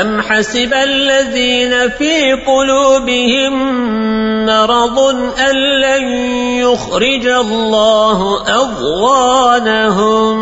أم حسب الذين في قلوبهم مرض أن لن يخرج الله أضوانهم